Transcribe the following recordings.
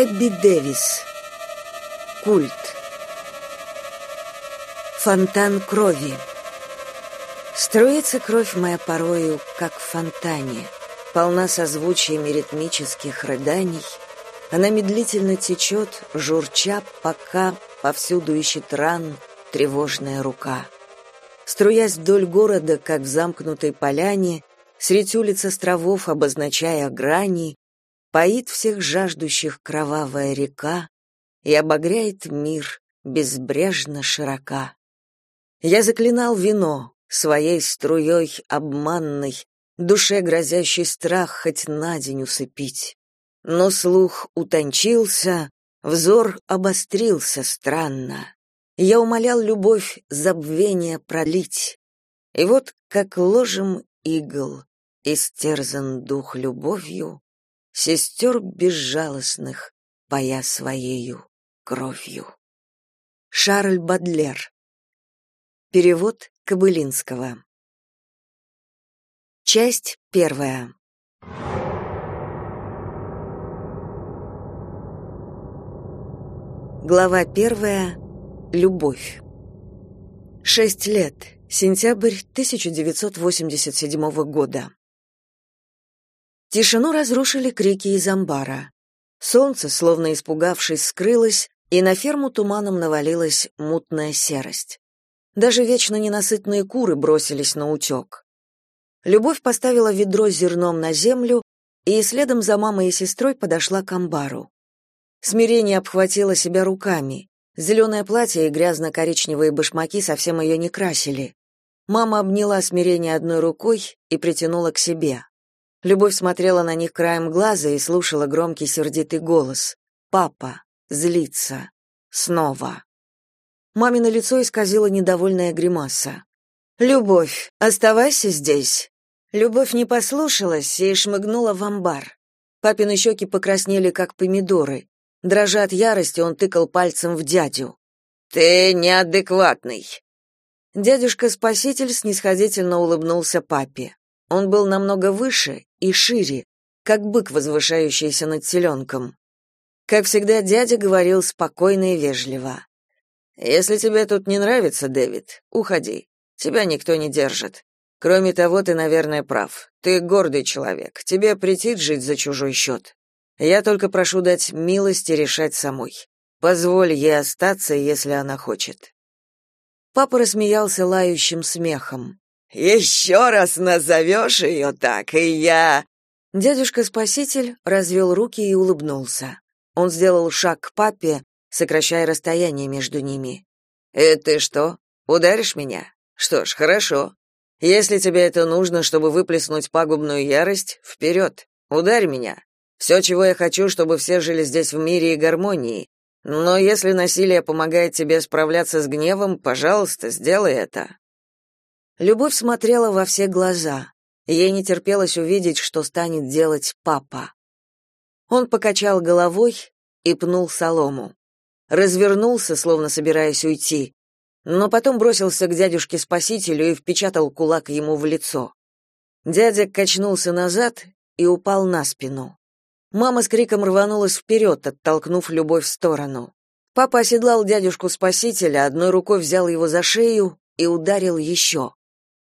Эбби Дэвис. Культ. Фонтан крови. Струится кровь моя порою, как в фонтане, полна созвучиями ритмических рыданий. Она медлительно течет, журча, пока повсюду ищет ран тревожная рука. Струясь вдоль города, как в замкнутой поляне, средь улиц островов, обозначая грани, Поит всех жаждущих кровавая река И обогряет мир безбрежно широка. Я заклинал вино своей струей обманной, Душе грозящий страх хоть на день усыпить. Но слух утончился, взор обострился странно. Я умолял любовь забвение пролить. И вот, как ложем игл, истерзан дух любовью, сестер безжалостных, поя своею кровью. Шарль Бадлер. Перевод Кобылинского. Часть первая. Глава первая. Любовь. Шесть лет. Сентябрь 1987 года. Тишину разрушили крики из амбара. Солнце, словно испугавшись, скрылось, и на ферму туманом навалилась мутная серость. Даже вечно ненасытные куры бросились на утек. Любовь поставила ведро с зерном на землю и следом за мамой и сестрой подошла к амбару. Смирение обхватило себя руками. Зеленое платье и грязно-коричневые башмаки совсем ее не красили. Мама обняла смирение одной рукой и притянула к себе. Любовь смотрела на них краем глаза и слушала громкий сердитый голос. «Папа! Злится! Снова!» Мамино лицо исказило недовольная гримаса. «Любовь, оставайся здесь!» Любовь не послушалась и шмыгнула в амбар. Папины щеки покраснели, как помидоры. Дрожа от ярости, он тыкал пальцем в дядю. «Ты неадекватный!» Дядюшка-спаситель снисходительно улыбнулся папе. Он был намного выше и шире, как бык, возвышающийся над селенком. Как всегда, дядя говорил спокойно и вежливо. «Если тебе тут не нравится, Дэвид, уходи. Тебя никто не держит. Кроме того, ты, наверное, прав. Ты гордый человек. Тебе претит жить за чужой счет. Я только прошу дать милости решать самой. Позволь ей остаться, если она хочет». Папа рассмеялся лающим смехом. «Еще раз назовешь ее так, и я...» Дядюшка-спаситель развел руки и улыбнулся. Он сделал шаг к папе, сокращая расстояние между ними. «И ты что, ударишь меня? Что ж, хорошо. Если тебе это нужно, чтобы выплеснуть пагубную ярость, вперед, ударь меня. Все, чего я хочу, чтобы все жили здесь в мире и гармонии. Но если насилие помогает тебе справляться с гневом, пожалуйста, сделай это. Любовь смотрела во все глаза. Ей не терпелось увидеть, что станет делать папа. Он покачал головой и пнул солому. Развернулся, словно собираясь уйти, но потом бросился к дядюшке-спасителю и впечатал кулак ему в лицо. Дядя качнулся назад и упал на спину. Мама с криком рванулась вперед, оттолкнув любовь в сторону. Папа оседлал дядюшку-спасителя, одной рукой взял его за шею и ударил еще.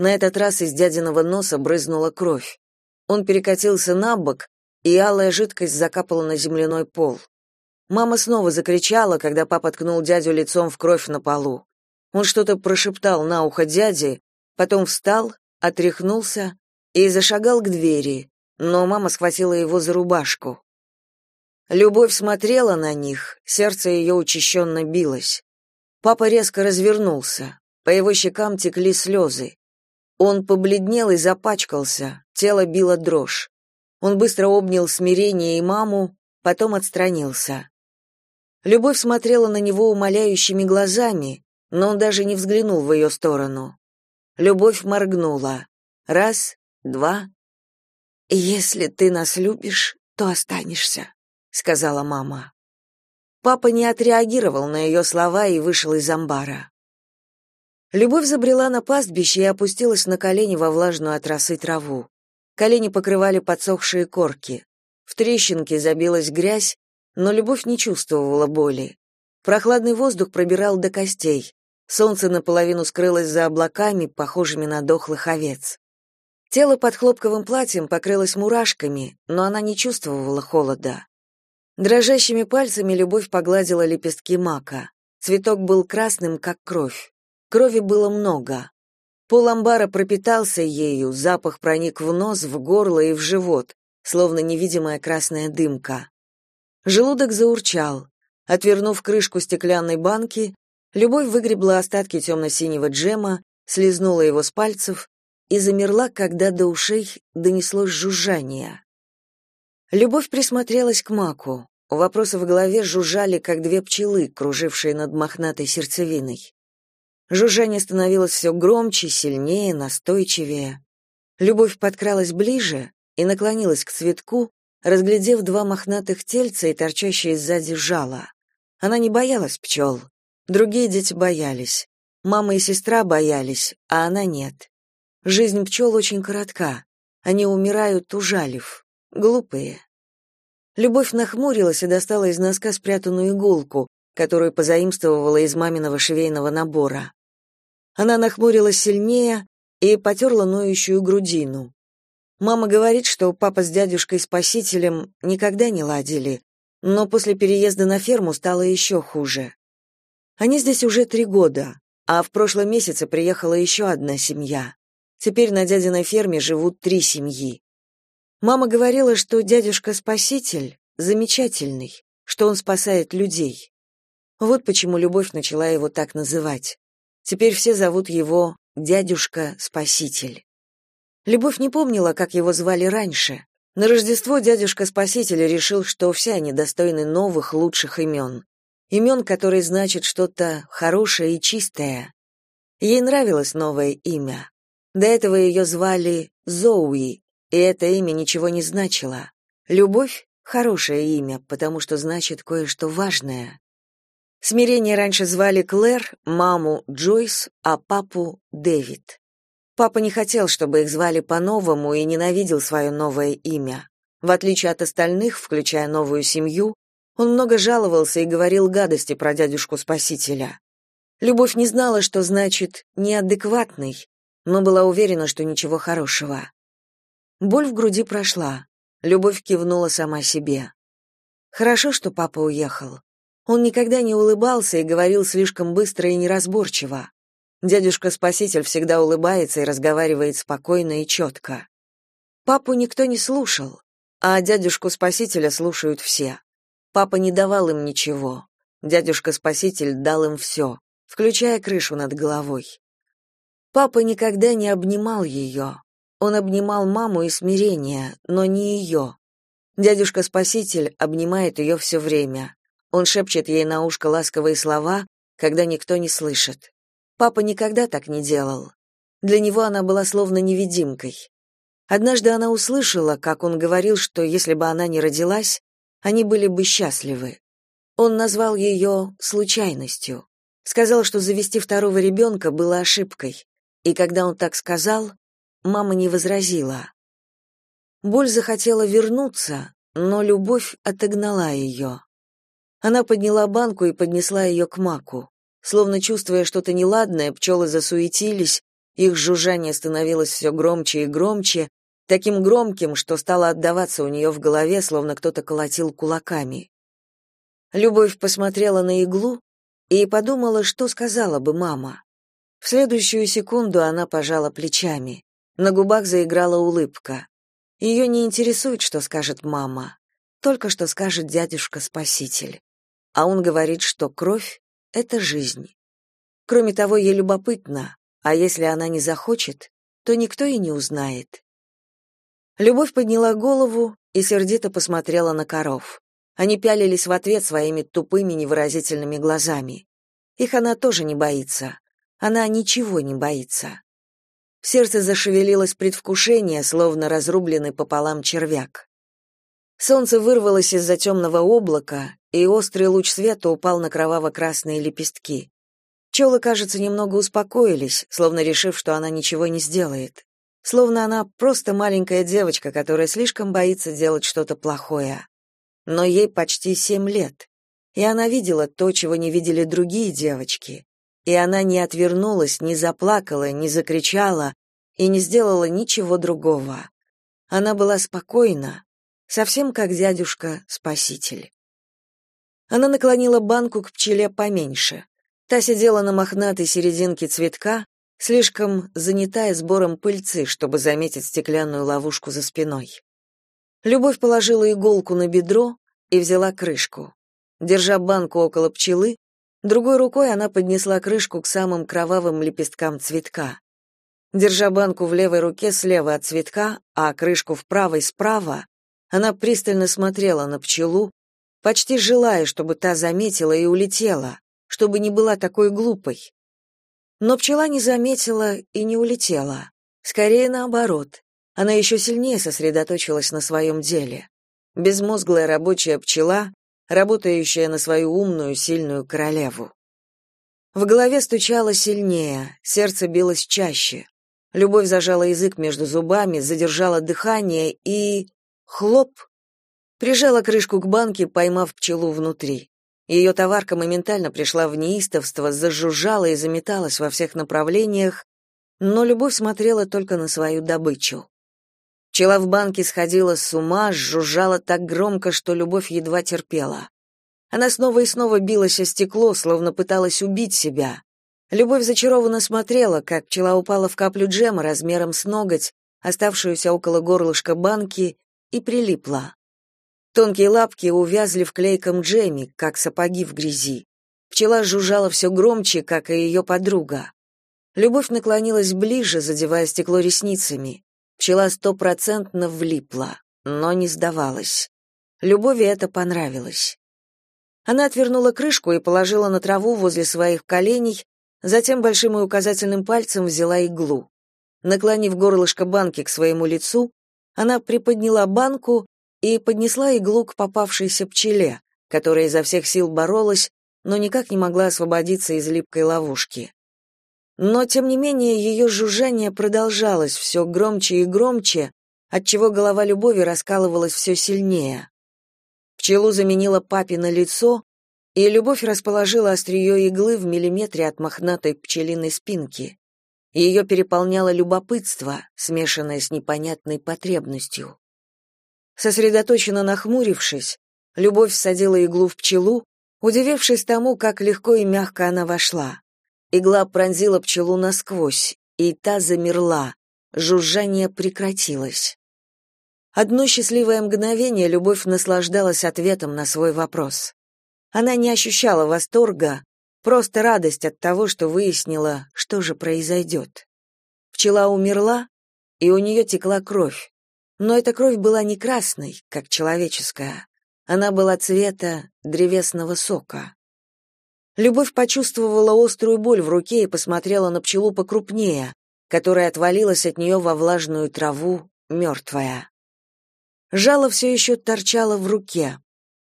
На этот раз из дядиного носа брызнула кровь. Он перекатился на бок, и алая жидкость закапала на земляной пол. Мама снова закричала, когда папа ткнул дядю лицом в кровь на полу. Он что-то прошептал на ухо дяде, потом встал, отряхнулся и зашагал к двери, но мама схватила его за рубашку. Любовь смотрела на них, сердце ее учащенно билось. Папа резко развернулся, по его щекам текли слезы. Он побледнел и запачкался, тело било дрожь. Он быстро обнял смирение и маму, потом отстранился. Любовь смотрела на него умоляющими глазами, но он даже не взглянул в ее сторону. Любовь моргнула. Раз, два. «Если ты нас любишь, то останешься», — сказала мама. Папа не отреагировал на ее слова и вышел из амбара. Любовь забрела на пастбище и опустилась на колени во влажную от росы траву. Колени покрывали подсохшие корки. В трещинке забилась грязь, но любовь не чувствовала боли. Прохладный воздух пробирал до костей. Солнце наполовину скрылось за облаками, похожими на дохлых овец. Тело под хлопковым платьем покрылось мурашками, но она не чувствовала холода. Дрожащими пальцами любовь погладила лепестки мака. Цветок был красным, как кровь. Крови было много. Пол амбара пропитался ею, запах проник в нос, в горло и в живот, словно невидимая красная дымка. Желудок заурчал. Отвернув крышку стеклянной банки, Любовь выгребла остатки темно-синего джема, слезнула его с пальцев и замерла, когда до ушей донеслось жужжание. Любовь присмотрелась к маку. Вопросы в голове жужжали, как две пчелы, кружившие над мохнатой сердцевиной. Жужжание становилось все громче, сильнее, настойчивее. Любовь подкралась ближе и наклонилась к цветку, разглядев два мохнатых тельца и торчащие сзади жало. Она не боялась пчел. Другие дети боялись. Мама и сестра боялись, а она нет. Жизнь пчел очень коротка. Они умирают, ужалив. Глупые. Любовь нахмурилась и достала из носка спрятанную иголку, которую позаимствовала из маминого швейного набора. Она нахмурилась сильнее и потерла ноющую грудину. Мама говорит, что папа с дядюшкой-спасителем никогда не ладили, но после переезда на ферму стало еще хуже. Они здесь уже три года, а в прошлом месяце приехала еще одна семья. Теперь на дядиной ферме живут три семьи. Мама говорила, что дядюшка-спаситель замечательный, что он спасает людей. Вот почему любовь начала его так называть. Теперь все зовут его дядюшка-спаситель. Любовь не помнила, как его звали раньше. На Рождество дядюшка-спаситель решил, что все они достойны новых, лучших имен имен, которые значат что-то хорошее и чистое. Ей нравилось новое имя. До этого ее звали Зоуи, и это имя ничего не значило. Любовь — хорошее имя, потому что значит кое-что важное. Смирение раньше звали Клэр, маму Джойс, а папу Дэвид. Папа не хотел, чтобы их звали по-новому и ненавидел свое новое имя. В отличие от остальных, включая новую семью, он много жаловался и говорил гадости про дядюшку-спасителя. Любовь не знала, что значит «неадекватный», но была уверена, что ничего хорошего. Боль в груди прошла. Любовь кивнула сама себе. Хорошо, что папа уехал. Он никогда не улыбался и говорил слишком быстро и неразборчиво. Дядюшка-спаситель всегда улыбается и разговаривает спокойно и четко. Папу никто не слушал, а дядюшку-спасителя слушают все. Папа не давал им ничего. Дядюшка-спаситель дал им все, включая крышу над головой. Папа никогда не обнимал ее. Он обнимал маму и смирение, но не ее. Дядюшка-спаситель обнимает ее все время. Он шепчет ей на ушко ласковые слова, когда никто не слышит. Папа никогда так не делал. Для него она была словно невидимкой. Однажды она услышала, как он говорил, что если бы она не родилась, они были бы счастливы. Он назвал ее случайностью. Сказал, что завести второго ребенка было ошибкой. И когда он так сказал, мама не возразила. Боль захотела вернуться, но любовь отогнала ее. Она подняла банку и поднесла ее к маку. Словно чувствуя что-то неладное, пчелы засуетились, их жужжание становилось все громче и громче, таким громким, что стало отдаваться у нее в голове, словно кто-то колотил кулаками. Любовь посмотрела на иглу и подумала, что сказала бы мама. В следующую секунду она пожала плечами. На губах заиграла улыбка. Ее не интересует, что скажет мама, только что скажет дядюшка-спаситель. А он говорит, что кровь — это жизнь. Кроме того, ей любопытно, а если она не захочет, то никто и не узнает. Любовь подняла голову и сердито посмотрела на коров. Они пялились в ответ своими тупыми невыразительными глазами. Их она тоже не боится. Она ничего не боится. В сердце зашевелилось предвкушение, словно разрубленный пополам червяк. Солнце вырвалось из-за темного облака, и острый луч света упал на кроваво-красные лепестки. Пчелы, кажется, немного успокоились, словно решив, что она ничего не сделает словно она просто маленькая девочка, которая слишком боится делать что-то плохое. но ей почти семь лет, и она видела то, чего не видели другие девочки, и она не отвернулась, не заплакала, не закричала и не сделала ничего другого. Она была спокойна, совсем как дядюшка-спаситель. Она наклонила банку к пчеле поменьше. Та сидела на мохнатой серединке цветка, слишком занятая сбором пыльцы, чтобы заметить стеклянную ловушку за спиной. Любовь положила иголку на бедро и взяла крышку. Держа банку около пчелы, другой рукой она поднесла крышку к самым кровавым лепесткам цветка. Держа банку в левой руке слева от цветка, а крышку в правой справа, она пристально смотрела на пчелу, почти желая, чтобы та заметила и улетела, чтобы не была такой глупой. Но пчела не заметила и не улетела. Скорее наоборот. Она еще сильнее сосредоточилась на своем деле. Безмозглая рабочая пчела, работающая на свою умную, сильную королеву. В голове стучало сильнее, сердце билось чаще. Любовь зажала язык между зубами, задержала дыхание и... Хлоп! Прижала крышку к банке, поймав пчелу внутри. Ее товарка моментально пришла в неистовство, зажужжала и заметалась во всех направлениях, но Любовь смотрела только на свою добычу. Пчела в банке сходила с ума, жужжала так громко, что Любовь едва терпела. Она снова и снова билась о стекло, словно пыталась убить себя. Любовь зачарованно смотрела, как пчела упала в каплю джема размером с ноготь, оставшуюся около горлышка банки, и прилипла. Тонкие лапки увязли в клейком джеме, как сапоги в грязи. Пчела жужжала все громче, как и ее подруга. Любовь наклонилась ближе, задевая стекло ресницами. Пчела стопроцентно влипла, но не сдавалась. Любови это понравилось. Она отвернула крышку и положила на траву возле своих коленей, затем большим и указательным пальцем взяла иглу. Наклонив горлышко банки к своему лицу, она приподняла банку и поднесла иглу к попавшейся пчеле, которая изо всех сил боролась, но никак не могла освободиться из липкой ловушки. Но, тем не менее, ее жужжание продолжалось все громче и громче, отчего голова любови раскалывалась все сильнее. Пчелу заменила папино лицо, и любовь расположила острие иглы в миллиметре от мохнатой пчелиной спинки. Ее переполняло любопытство, смешанное с непонятной потребностью. Сосредоточенно нахмурившись, Любовь всадила иглу в пчелу, удивившись тому, как легко и мягко она вошла. Игла пронзила пчелу насквозь, и та замерла, жужжание прекратилось. Одно счастливое мгновение Любовь наслаждалась ответом на свой вопрос. Она не ощущала восторга, просто радость от того, что выяснила, что же произойдет. Пчела умерла, и у нее текла кровь. Но эта кровь была не красной, как человеческая. Она была цвета древесного сока. Любовь почувствовала острую боль в руке и посмотрела на пчелу покрупнее, которая отвалилась от нее во влажную траву, мертвая. Жало все еще торчало в руке.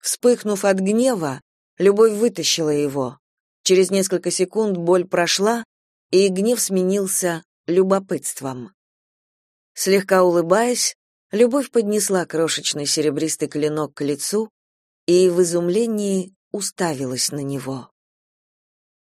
Вспыхнув от гнева, Любовь вытащила его. Через несколько секунд боль прошла, и гнев сменился любопытством. Слегка улыбаясь, Любовь поднесла крошечный серебристый клинок к лицу и в изумлении уставилась на него.